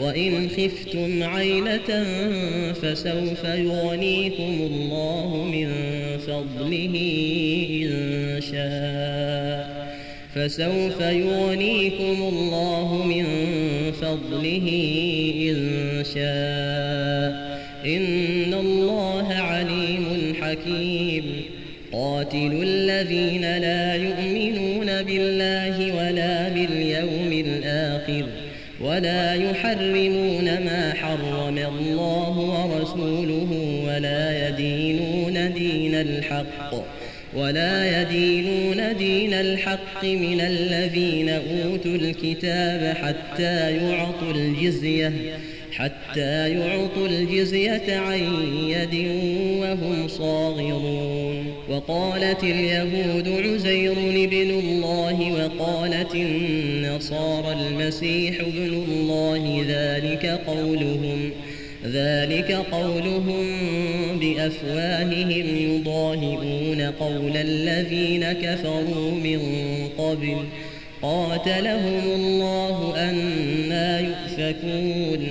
وإن خفتم عيلة فسوف يغنيكم الله من فضله إن شاء. فسوف يغنيكم الله من فضله إن شاء. إن الله عليم حكيم. قاتلوا الذين لا يؤمنون بالله ولا باليوم الآخر. ولا يحرمون ما حرم الله ورسوله ولا يدينون دين الحق ولا يدينون دين الحق من الذين أوتوا الكتاب حتى يعطوا الجزية حتى يعطوا الجزية عن يد وهم صاغرون. وقالت اليهود عزير ابن الله وقالت النصارى المسيح ابن الله ذلك قولهم ذلك قولهم بأفواههم يضاهئون قول الذين كفروا من قبل. قاتلهم الله أنا يؤفكون.